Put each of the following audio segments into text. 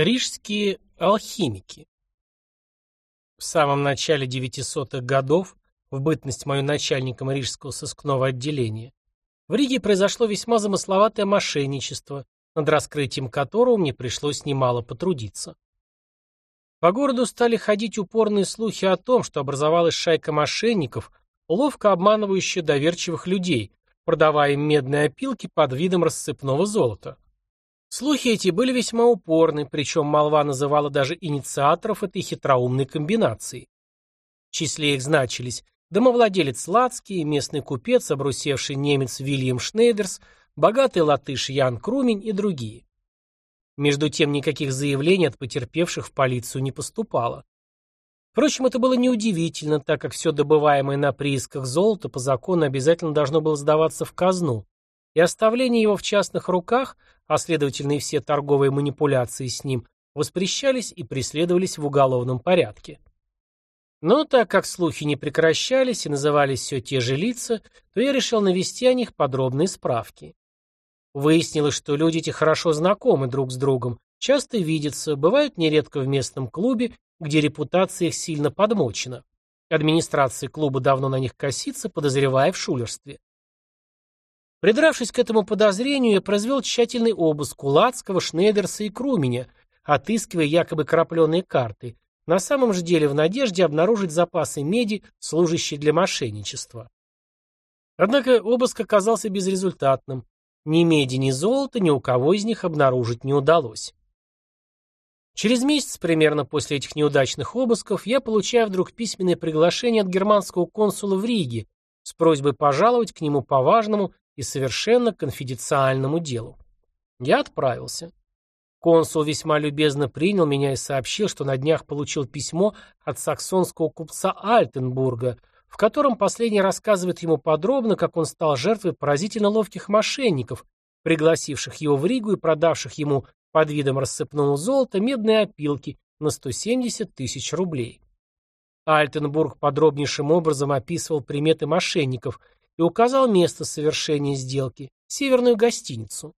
Рижские алхимики В самом начале 900-х годов, в бытность мою начальником Рижского сыскного отделения, в Риге произошло весьма замысловатое мошенничество, над раскрытием которого мне пришлось немало потрудиться. По городу стали ходить упорные слухи о том, что образовалась шайка мошенников, ловко обманывающая доверчивых людей, продавая им медные опилки под видом рассыпного золота. Слухи эти были весьма упорны, причем молва называла даже инициаторов этой хитроумной комбинации. В числе их значились домовладелец Лацкий, местный купец, обрусевший немец Вильям Шнейдерс, богатый латыш Ян Крумень и другие. Между тем никаких заявлений от потерпевших в полицию не поступало. Впрочем, это было неудивительно, так как все добываемое на приисках золото по закону обязательно должно было сдаваться в казну, и оставление его в частных руках, а следовательно и все торговые манипуляции с ним, воспрещались и преследовались в уголовном порядке. Но так как слухи не прекращались и назывались все те же лица, то я решил навести о них подробные справки. Выяснилось, что люди эти хорошо знакомы друг с другом, часто видятся, бывают нередко в местном клубе, где репутация их сильно подмочена. Администрация клуба давно на них косится, подозревая в шулерстве. Придравшись к этому подозрению, я произвел тщательный обыск у Лацкого, Шнейдерса и Круменя, отыскивая якобы крапленые карты, на самом же деле в надежде обнаружить запасы меди, служащие для мошенничества. Однако обыск оказался безрезультатным. Ни меди, ни золота ни у кого из них обнаружить не удалось. Через месяц примерно после этих неудачных обысков я получаю вдруг письменное приглашение от германского консула в Риге с просьбой пожаловать к нему по важному и совершенно конфиденциальному делу. Я отправился. Консул весьма любезно принял меня и сообщил, что на днях получил письмо от саксонского купца Альтенбурга, в котором последний рассказывает ему подробно, как он стал жертвой поразительно ловких мошенников, пригласивших его в Ригу и продавших ему под видом рассыпного золота медные опилки на 170 тысяч рублей. Альтенбург подробнейшим образом описывал приметы мошенников – и указал место совершения сделки – северную гостиницу.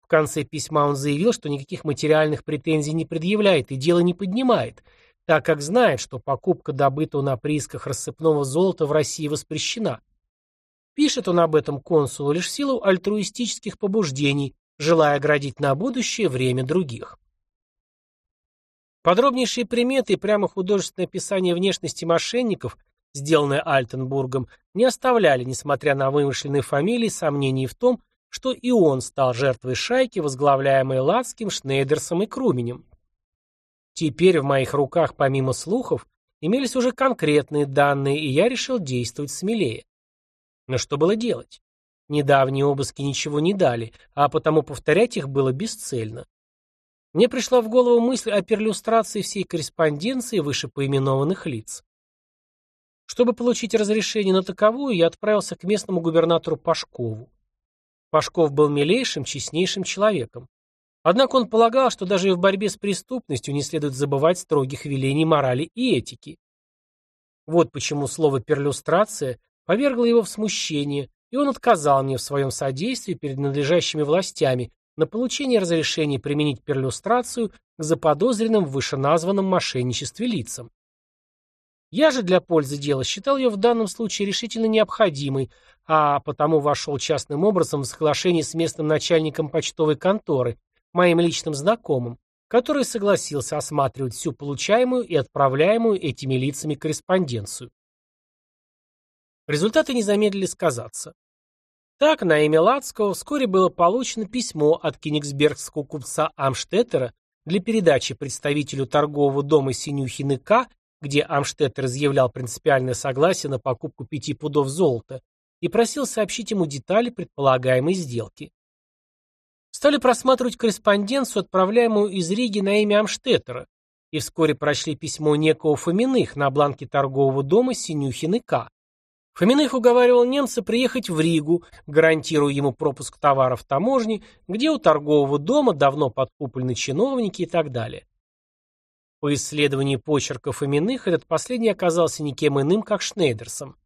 В конце письма он заявил, что никаких материальных претензий не предъявляет и дело не поднимает, так как знает, что покупка добытого на приисках рассыпного золота в России воспрещена. Пишет он об этом консулу лишь в силу альтруистических побуждений, желая оградить на будущее время других. Подробнейшие приметы и прямо художественное описание внешности мошенников сделанное Альтенбургом, не оставляли, несмотря на вымышленные фамилии, сомнений в том, что и он стал жертвой шайки, возглавляемой Лацким, Шнейдерсом и Круменем. Теперь в моих руках, помимо слухов, имелись уже конкретные данные, и я решил действовать смелее. Но что было делать? Недавние обыски ничего не дали, а потому повторять их было бесцельно. Мне пришла в голову мысль о перлюстрации всей корреспонденции вышепоименованных лиц. Чтобы получить разрешение на таковую, я отправился к местному губернатору Пашкову. Пашков был милейшим, честнейшим человеком. Однако он полагал, что даже и в борьбе с преступностью не следует забывать строгих велений морали и этики. Вот почему слово «перлюстрация» повергло его в смущение, и он отказал мне в своем содействии перед надлежащими властями на получение разрешения применить перлюстрацию к заподозренным в вышеназванном мошенничестве лицам. Я же для пользы дела считал ее в данном случае решительно необходимой, а потому вошел частным образом в соглашение с местным начальником почтовой конторы, моим личным знакомым, который согласился осматривать всю получаемую и отправляемую этими лицами корреспонденцию. Результаты не замедлили сказаться. Так, на имя Лацкого вскоре было получено письмо от кенигсбергского купца Амштеттера для передачи представителю торгового дома Синюхины К где Амштеттер изъявлял принципиальное согласие на покупку пяти пудов золота и просил сообщить ему детали предполагаемой сделки. Стали просматривать корреспонденцию, отправляемую из Риги на имя Амштеттера, и вскоре прочли письмо некого Фоминых на бланке торгового дома Синюхин и К. Фоминых уговаривал немца приехать в Ригу, гарантируя ему пропуск товаров в таможне, где у торгового дома давно подкуплены чиновники и так далее. По исследованию почерков именных этот последний оказался никем иным, как Шнейдерсом.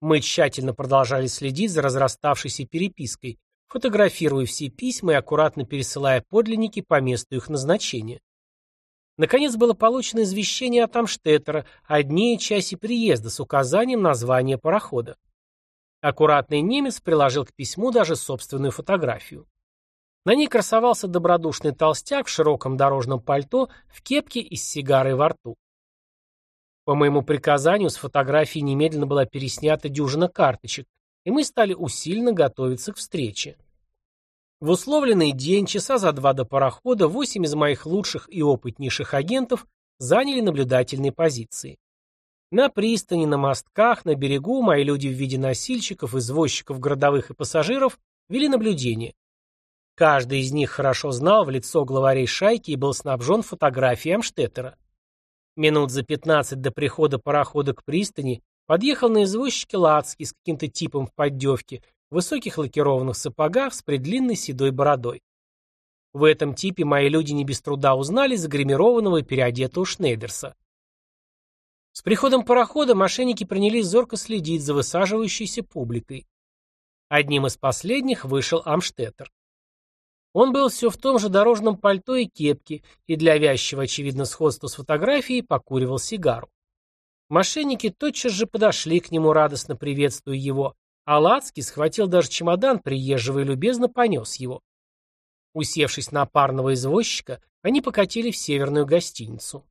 Мы тщательно продолжали следить за разраставшейся перепиской, фотографируя все письма и аккуратно пересылая подлинники по месту их назначения. Наконец было получено извещение от Амштеттера о дне и часе приезда с указанием названия парохода. Аккуратный немец приложил к письму даже собственную фотографию. На ней красовался добродушный толстяк в широком дорожном пальто, в кепке и с сигарой во рту. По моему приказанию с фотографии немедленно была переснята дюжина карточек, и мы стали усиленно готовиться к встрече. В условленный день, часа за два до парохода, восемь из моих лучших и опытнейших агентов заняли наблюдательные позиции. На пристани, на мостках, на берегу мои люди в виде носильщиков, извозчиков городовых и пассажиров вели наблюдение. Каждый из них хорошо знал в лицо главарей шайки и был снабжен фотографией Амштеттера. Минут за пятнадцать до прихода парохода к пристани подъехал на извозчике Лацкий с каким-то типом в поддевке, высоких лакированных сапогах с предлинной седой бородой. В этом типе мои люди не без труда узнали загримированного и переодетого Шнейдерса. С приходом парохода мошенники принялись зорко следить за высаживающейся публикой. Одним из последних вышел Амштеттер. Он был все в том же дорожном пальто и кепке, и для вязчего, очевидно, сходства с фотографией покуривал сигару. Мошенники тотчас же подошли к нему, радостно приветствуя его, а Лацкий схватил даже чемодан приезжего и любезно понес его. Усевшись на парного извозчика, они покатили в северную гостиницу.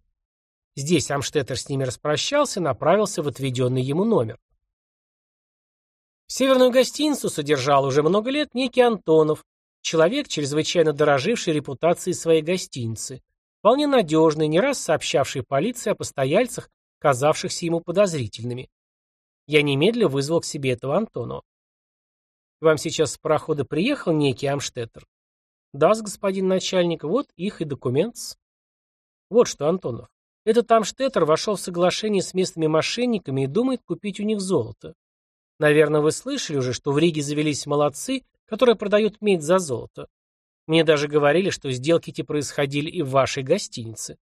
Здесь Амштеттер с ними распрощался и направился в отведенный ему номер. Северную гостиницу содержал уже много лет некий Антонов, Человек, чрезвычайно дороживший репутацией своей гостиницы, вполне надежный, не раз сообщавший полиции о постояльцах, казавшихся ему подозрительными. Я немедленно вызвал к себе этого Антонова. Вам сейчас с парохода приехал некий Амштеттер? Да, господин начальник, вот их и документ. Вот что, Антонов. Этот Амштеттер вошел в соглашение с местными мошенниками и думает купить у них золото. Наверное, вы слышали уже, что в Риге завелись молодцы, которые продают медь за золото. Мне даже говорили, что сделки эти происходили и в вашей гостинице.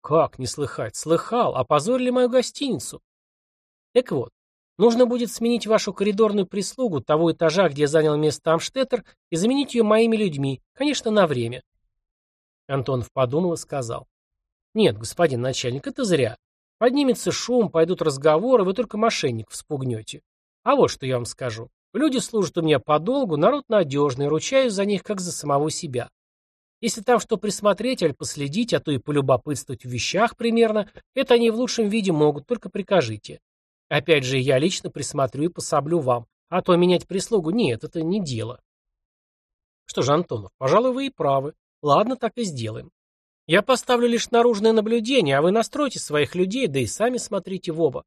Как не слыхать? Слыхал, опозорили мою гостиницу. Так вот, нужно будет сменить вашу коридорную прислугу того этажа, где занял место Амштеттер, и заменить ее моими людьми, конечно, на время. Антонов подумал и сказал. Нет, господин начальник, это зря. Поднимется шум, пойдут разговоры, вы только мошенников спугнете. А вот что я вам скажу. Люди служат у меня подолгу, народ надежный, ручаюсь за них, как за самого себя. Если там что присмотреть, аль последить, а то и полюбопытствовать в вещах примерно, это они в лучшем виде могут, только прикажите. Опять же, я лично присмотрю и пособлю вам. А то менять прислугу нет, это не дело. Что же, Антонов, пожалуй, вы и правы. Ладно, так и сделаем. Я поставлю лишь наружное наблюдение, а вы настройте своих людей, да и сами смотрите в оба.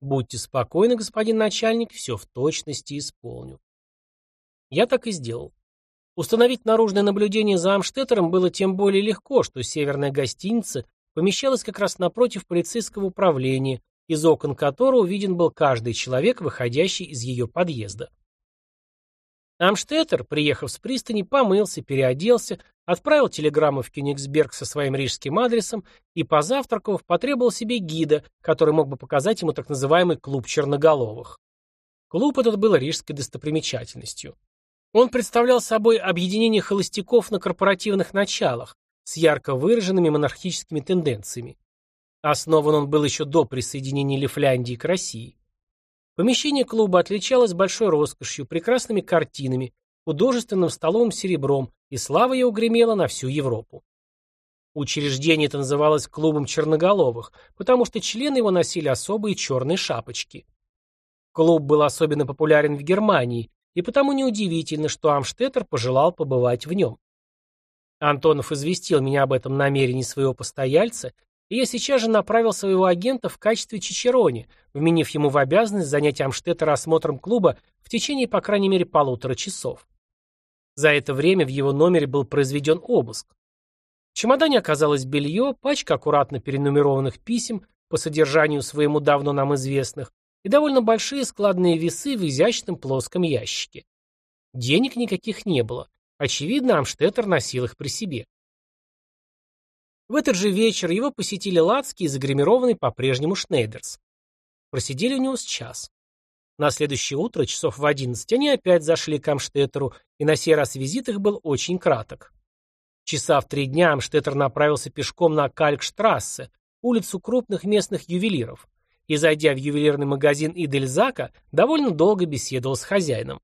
Будьте спокойны, господин начальник, все в точности исполню. Я так и сделал. Установить наружное наблюдение за Амштеттером было тем более легко, что северная гостиница помещалась как раз напротив полицейского управления, из окон которого виден был каждый человек, выходящий из ее подъезда. Амштеттер, приехав с пристани, помылся, переоделся, Отправил телеграмму в Кёнигсберг со своим рижским адресом и, позавтракав, потребовал себе гида, который мог бы показать ему так называемый клуб черноголовых. Клуб этот был рижской достопримечательностью. Он представлял собой объединение холостяков на корпоративных началах с ярко выраженными монархическими тенденциями. Основан он был еще до присоединения Лифляндии к России. Помещение клуба отличалось большой роскошью, прекрасными картинами, художественным столовым серебром, и слава его гремела на всю Европу. Учреждение это называлось клубом черноголовых, потому что члены его носили особые черные шапочки. Клуб был особенно популярен в Германии, и потому неудивительно, что Амштеттер пожелал побывать в нем. Антонов известил меня об этом намерении своего постояльца, и я сейчас же направил своего агента в качестве чичерони, вменив ему в обязанность занять Амштеттера осмотром клуба в течение, по крайней мере, полутора часов. За это время в его номере был произведен обыск. В чемодане оказалось белье, пачка аккуратно перенумерованных писем, по содержанию своему давно нам известных, и довольно большие складные весы в изящном плоском ящике. Денег никаких не было. Очевидно, Амштеттер носил их при себе. В этот же вечер его посетили Лацкий и загримированный по-прежнему Шнейдерс. Просидели у него с час. На следующее утро, часов в одиннадцать, они опять зашли к Амштеттеру, и на сей раз визит их был очень краток. Часа в три дня Амштеттер направился пешком на Калькштрассе, улицу крупных местных ювелиров, и, зайдя в ювелирный магазин Идельзака, довольно долго беседовал с хозяином.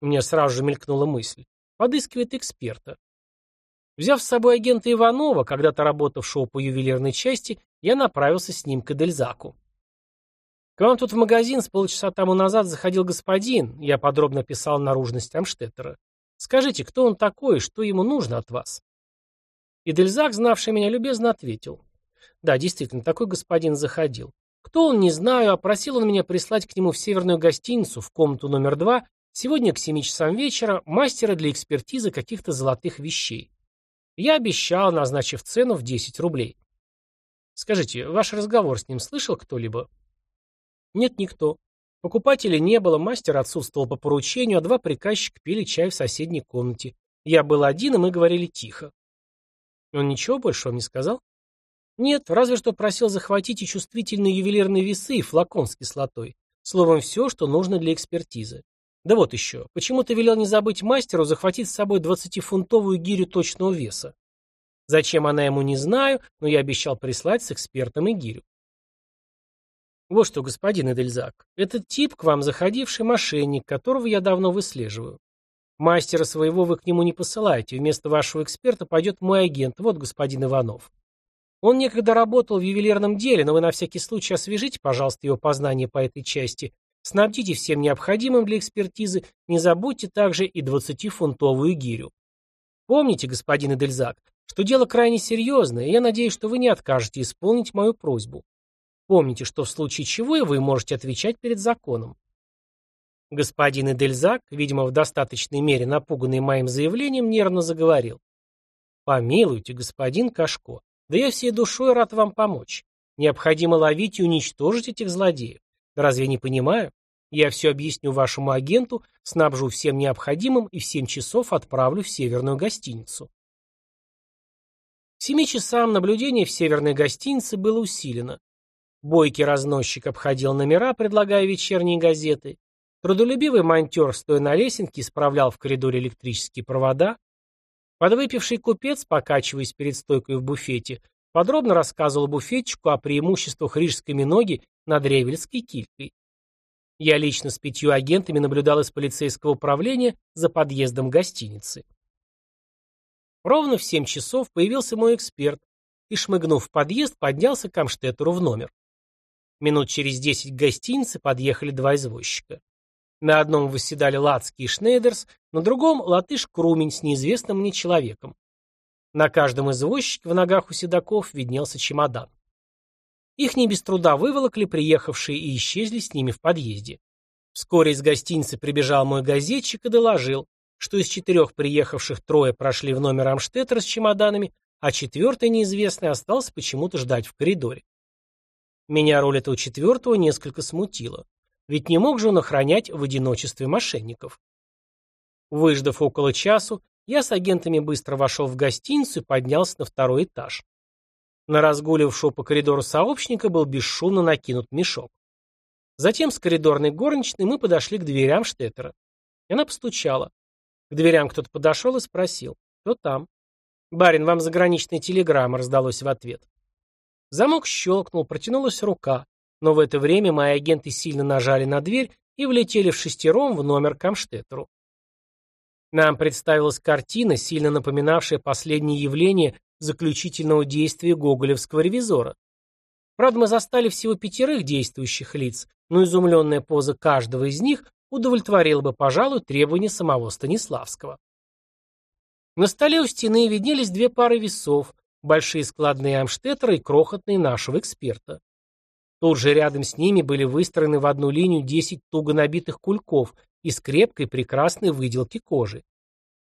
Меня сразу же мелькнула мысль. Подыскивает эксперта. Взяв с собой агента Иванова, когда-то работавшего по ювелирной части, я направился с ним к Эдельзаку. К вам тут в магазин с полчаса тому назад заходил господин, я подробно описал наружность Амштеттера. Скажите, кто он такой и что ему нужно от вас? Идельзак, знавший меня, любезно ответил. Да, действительно, такой господин заходил. Кто он, не знаю, а просил он меня прислать к нему в северную гостиницу, в комнату номер два, сегодня к семи часам вечера, мастера для экспертизы каких-то золотых вещей. Я обещал, назначив цену в 10 рублей. Скажите, ваш разговор с ним слышал кто-либо? Нет, никто. Покупателя не было, мастер отсутствовал по поручению, а два приказчика пили чай в соседней комнате. Я был один, и мы говорили тихо. Он ничего больше вам не сказал? Нет, разве что просил захватить и чувствительные ювелирные весы и флакон с кислотой. Словом, все, что нужно для экспертизы. Да вот еще, почему-то велел не забыть мастеру захватить с собой двадцатифунтовую гирю точного веса. Зачем она ему, не знаю, но я обещал прислать с экспертом и гирю. Вот что, господин Эдельзак, этот тип, к вам заходивший мошенник, которого я давно выслеживаю. Мастера своего вы к нему не посылаете, вместо вашего эксперта пойдет мой агент, вот господин Иванов. Он некогда работал в ювелирном деле, но вы на всякий случай освежите, пожалуйста, его познание по этой части Снабдите всем необходимым для экспертизы, не забудьте также и 20-фунтовую гирю. Помните, господин Эдельзак, что дело крайне серьезное, и я надеюсь, что вы не откажете исполнить мою просьбу. Помните, что в случае чего вы можете отвечать перед законом. Господин Эдельзак, видимо, в достаточной мере напуганный моим заявлением, нервно заговорил. «Помилуйте, господин Кашко, да я всей душой рад вам помочь. Необходимо ловить и уничтожить этих злодеев. Разве не понимаю? Я все объясню вашему агенту, снабжу всем необходимым и в семь часов отправлю в северную гостиницу. К семи часам наблюдение в северной гостинице было усилено. Бойкий разносчик обходил номера, предлагая вечерние газеты. Трудолюбивый монтер, стоя на лесенке, исправлял в коридоре электрические провода. Подвыпивший купец, покачиваясь перед стойкой в буфете, подробно рассказывал буфетчику о преимуществах рижской миноги над Ревельской килькой. Я лично с пятью агентами наблюдал из полицейского управления за подъездом гостиницы. Ровно в семь часов появился мой эксперт и, шмыгнув в подъезд, поднялся к Амштеттеру в номер. Минут через десять к гостинице подъехали два извозчика. На одном восседали Лацкий и Шнейдерс, на другом — латыш Крумень с неизвестным мне человеком. На каждом извозчике в ногах у седаков виднелся чемодан. Их не без труда выволокли приехавшие и исчезли с ними в подъезде. Вскоре из гостиницы прибежал мой газетчик и доложил, что из четырех приехавших трое прошли в номер Амштеттера с чемоданами, а четвертый неизвестный остался почему-то ждать в коридоре. Меня роль этого четвертого несколько смутила. Ведь не мог же он охранять в одиночестве мошенников. Выждав около часу, я с агентами быстро вошел в гостиницу и поднялся на второй этаж. На разгуливавшего по коридору сообщника был бесшумно накинут мешок. Затем с коридорной горничной мы подошли к дверям Штеттера. Она постучала. К дверям кто-то подошел и спросил, кто там. «Барин, вам заграничная телеграмма», — раздалось в ответ. Замок щелкнул, протянулась рука, но в это время мои агенты сильно нажали на дверь и влетели в шестером в номер к Амштеттеру. Нам представилась картина, сильно напоминавшая последнее явление заключительного действия гоголевского ревизора. Правда, мы застали всего пятерых действующих лиц, но изумленная поза каждого из них удовлетворила бы, пожалуй, требования самого Станиславского. На столе у стены виднелись две пары весов, большие складные Амштеттера и крохотные нашего эксперта. Тут же рядом с ними были выстроены в одну линию 10 туго набитых кульков из крепкой прекрасной выделки кожи.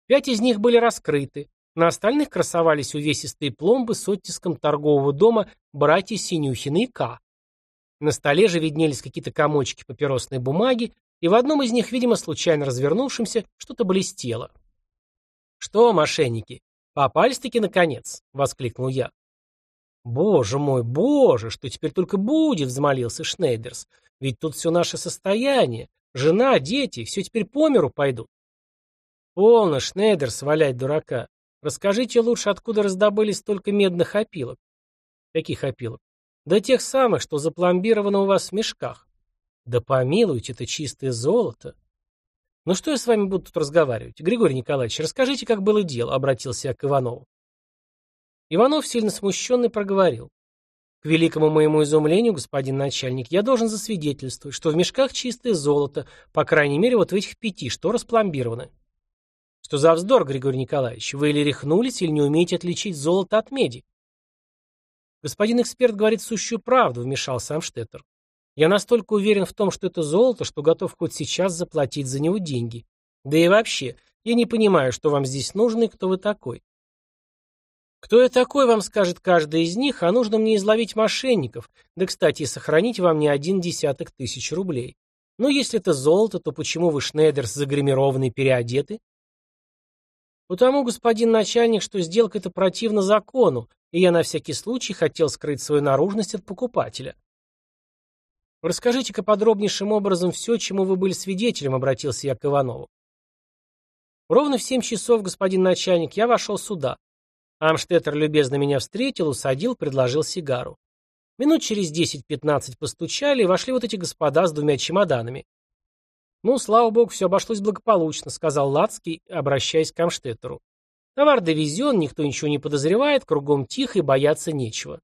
Пять из них были раскрыты, на остальных красовались увесистые пломбы с оттиском торгового дома братья Синюхина и К. На столе же виднелись какие-то комочки папиросной бумаги, и в одном из них, видимо, случайно развернувшемся, что-то блестело. «Что, мошенники, попались-таки наконец?» — воскликнул я. «Боже мой, боже, что теперь только будет?» — взмолился Шнейдерс. Ведь тут все наше состояние. Жена, дети, все теперь по миру пойдут. Полно, Шнейдер, свалять дурака. Расскажите лучше, откуда раздобыли столько медных опилок. Каких опилок? Да тех самых, что запломбировано у вас в мешках. Да помилуйте, это чистое золото. Ну что я с вами буду тут разговаривать? Григорий Николаевич, расскажите, как было дело, обратился я к Иванову. Иванов, сильно смущенный, проговорил. К великому моему изумлению, господин начальник, я должен засвидетельствовать, что в мешках чистое золото, по крайней мере, вот в этих пяти, что распломбировано. Что за вздор, Григорий Николаевич? Вы или рехнулись, или не умеете отличить золото от меди? Господин эксперт говорит сущую правду, вмешался Амштеттер. Я настолько уверен в том, что это золото, что готов хоть сейчас заплатить за него деньги. Да и вообще, я не понимаю, что вам здесь нужно и кто вы такой. Кто я такой, вам скажет каждый из них, а нужно мне изловить мошенников, да, кстати, и сохранить вам не один десяток тысяч рублей. Но если это золото, то почему вы, Шнейдерс, загримированный переодеты? Потому, господин начальник, что сделка эта противна закону, и я на всякий случай хотел скрыть свою наружность от покупателя. Расскажите-ка подробнейшим образом все, чему вы были свидетелем, обратился я к Иванову. Ровно в семь часов, господин начальник, я вошел сюда. Амштеттер любезно меня встретил, усадил, предложил сигару. Минут через десять-пятнадцать постучали, и вошли вот эти господа с двумя чемоданами. «Ну, слава богу, все обошлось благополучно», — сказал Лацкий, обращаясь к Амштеттеру. «Товар довезен, никто ничего не подозревает, кругом тихо и бояться нечего.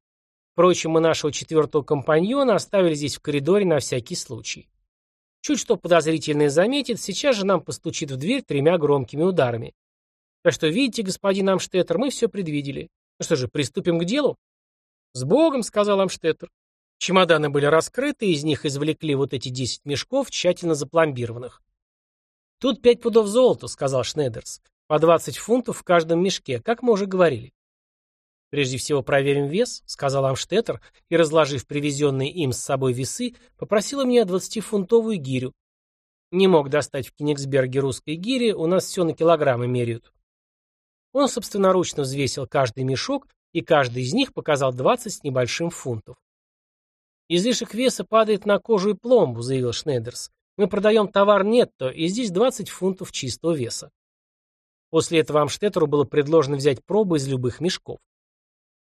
Впрочем, мы нашего четвертого компаньона оставили здесь в коридоре на всякий случай. Чуть что подозрительное заметит, сейчас же нам постучит в дверь тремя громкими ударами. Так что, видите, господин Амштеттер, мы все предвидели. Ну что же, приступим к делу?» «С Богом», — сказал Амштеттер. Чемоданы были раскрыты, из них извлекли вот эти десять мешков, тщательно запломбированных. «Тут пять пудов золота», — сказал Шнейдерс. «По двадцать фунтов в каждом мешке, как мы уже говорили». «Прежде всего проверим вес», — сказал Амштеттер, и, разложив привезенные им с собой весы, попросил у меня двадцатифунтовую гирю. Не мог достать в Кенигсберге русской гири, у нас все на килограммы меряют. Он собственноручно взвесил каждый мешок, и каждый из них показал двадцать с небольшим фунтов. «Излишек веса падает на кожу и пломбу», — заявил Шнейдерс. «Мы продаем товар нетто, и здесь 20 фунтов чистого веса». После этого Амштеттеру было предложено взять пробы из любых мешков.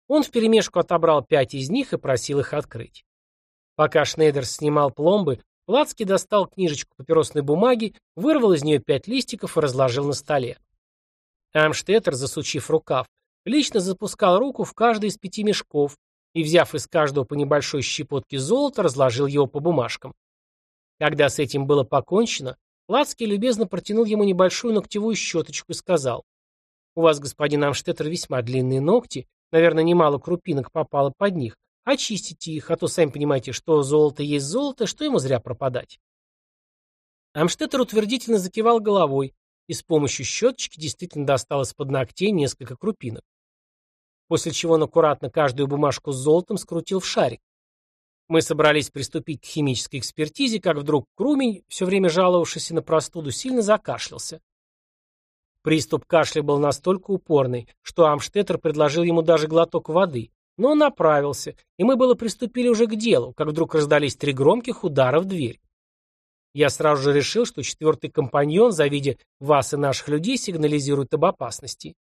Он вперемешку отобрал пять из них и просил их открыть. Пока Шнейдерс снимал пломбы, Плацкий достал книжечку папиросной бумаги, вырвал из нее пять листиков и разложил на столе. Амштеттер, засучив рукав, лично запускал руку в каждый из пяти мешков, и, взяв из каждого по небольшой щепотке золота, разложил его по бумажкам. Когда с этим было покончено, Лацкий любезно протянул ему небольшую ногтевую щеточку и сказал, «У вас, господин Амштеттер, весьма длинные ногти, наверное, немало крупинок попало под них. Очистите их, а то сами понимаете, что золото есть золото, что ему зря пропадать». Амштеттер утвердительно закивал головой и с помощью щеточки действительно достал из-под ногтей несколько крупинок после чего он аккуратно каждую бумажку с золотом скрутил в шарик. Мы собрались приступить к химической экспертизе, как вдруг Крумень, все время жаловавшийся на простуду, сильно закашлялся. Приступ кашля был настолько упорный, что Амштеттер предложил ему даже глоток воды, но он направился, и мы было приступили уже к делу, как вдруг раздались три громких удара в дверь. Я сразу же решил, что четвертый компаньон, завидя вас и наших людей, сигнализирует об опасности.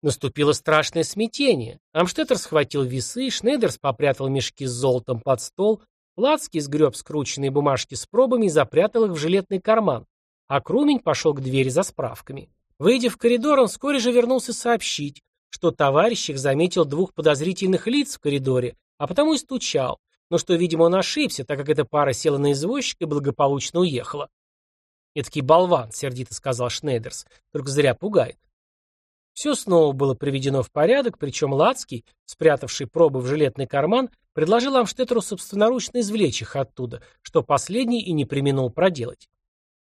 Наступило страшное смятение. Амштеттер схватил весы, Шнейдерс попрятал мешки с золотом под стол, Лацкий сгреб скрученные бумажки с пробами и запрятал их в жилетный карман, а Крумень пошел к двери за справками. Выйдя в коридор, он вскоре же вернулся сообщить, что товарищ их заметил двух подозрительных лиц в коридоре, а потому и стучал, но что, видимо, он ошибся, так как эта пара села на извозчика и благополучно уехала. «Эдакий болван», — сердито сказал Шнейдерс, — «только зря пугает». Все снова было приведено в порядок, причем Лацкий, спрятавший пробы в жилетный карман, предложил Амштеттеру собственноручно извлечь их оттуда, что последний и не применил проделать.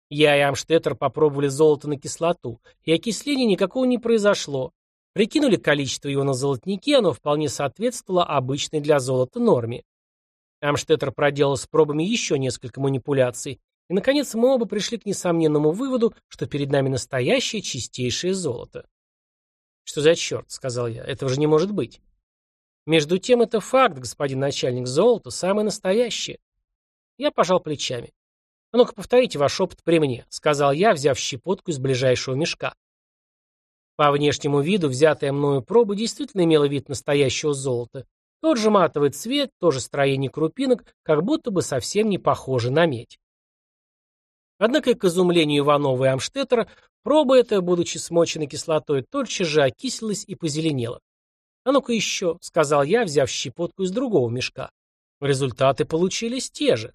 Я и Амштеттер попробовали золото на кислоту, и окисления никакого не произошло. Прикинули количество его на золотнике, оно вполне соответствовало обычной для золота норме. Амштеттер проделал с пробами еще несколько манипуляций, и, наконец, мы оба пришли к несомненному выводу, что перед нами настоящее чистейшее золото. «Что за черт?» — сказал я. «Этого же не может быть». «Между тем это факт, господин начальник золота, самое настоящее». Я пожал плечами. «А ну-ка, повторите ваш опыт при мне», — сказал я, взяв щепотку из ближайшего мешка. По внешнему виду взятая мною проба действительно имела вид настоящего золота. Тот же матовый цвет, то же строение крупинок, как будто бы совсем не похоже на медь. Однако, к изумлению Иванова и Амштеттера, проба эта, будучи смоченной кислотой, тотчас же окислилась и позеленела. «А ну-ка еще», — сказал я, взяв щепотку из другого мешка. Результаты получились те же.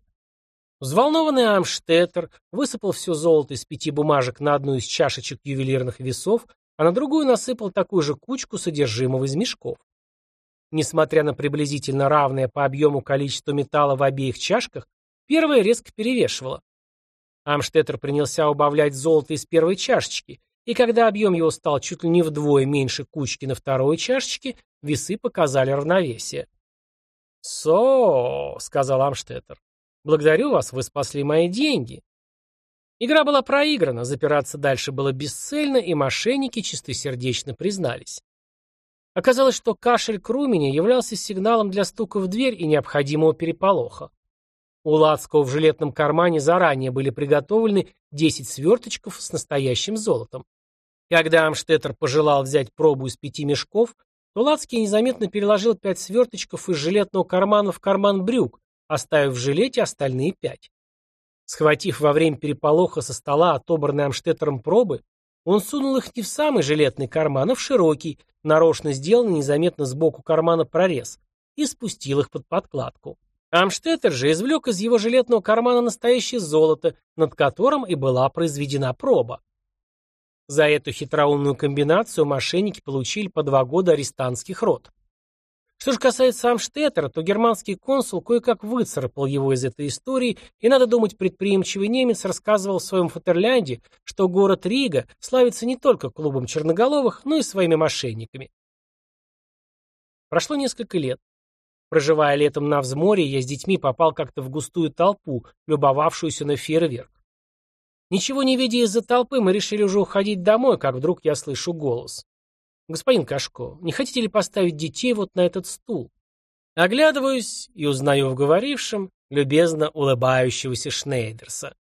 Взволнованный Амштеттер высыпал все золото из пяти бумажек на одну из чашечек ювелирных весов, а на другую насыпал такую же кучку содержимого из мешков. Несмотря на приблизительно равное по объему количество металла в обеих чашках, первая резко перевешивала. Амштеттер принялся убавлять золото из первой чашечки, и когда объем его стал чуть ли не вдвое меньше кучки на второй чашечке, весы показали равновесие. «Со», — сказал Амштеттер, — «благодарю вас, вы спасли мои деньги». Игра была проиграна, запираться дальше было бесцельно, и мошенники чистосердечно признались. Оказалось, что кашель Круменя являлся сигналом для стука в дверь и необходимого переполоха. У Лацкого в жилетном кармане заранее были приготовлены 10 сверточков с настоящим золотом. Когда Амштеттер пожелал взять пробу из пяти мешков, то Лацкий незаметно переложил пять сверточков из жилетного кармана в карман брюк, оставив в жилете остальные пять. Схватив во время переполоха со стола отобранные Амштеттером пробы, он сунул их не в самый жилетный карман, а в широкий, нарочно сделанный незаметно сбоку кармана прорез, и спустил их под подкладку. Амштеттер же извлек из его жилетного кармана настоящее золото, над которым и была произведена проба. За эту хитроумную комбинацию мошенники получили по два года арестантских рот. Что же касается Амштеттера, то германский консул кое-как выцарапал его из этой истории, и, надо думать, предприимчивый немец рассказывал в своем Фатерлянде, что город Рига славится не только клубом черноголовых, но и своими мошенниками. Прошло несколько лет. Проживая летом на взморье, я с детьми попал как-то в густую толпу, любовавшуюся на фейерверк. Ничего не видя из-за толпы, мы решили уже уходить домой, как вдруг я слышу голос. «Господин Кашко, не хотите ли поставить детей вот на этот стул?» Оглядываюсь и узнаю в говорившем любезно улыбающегося Шнейдерса.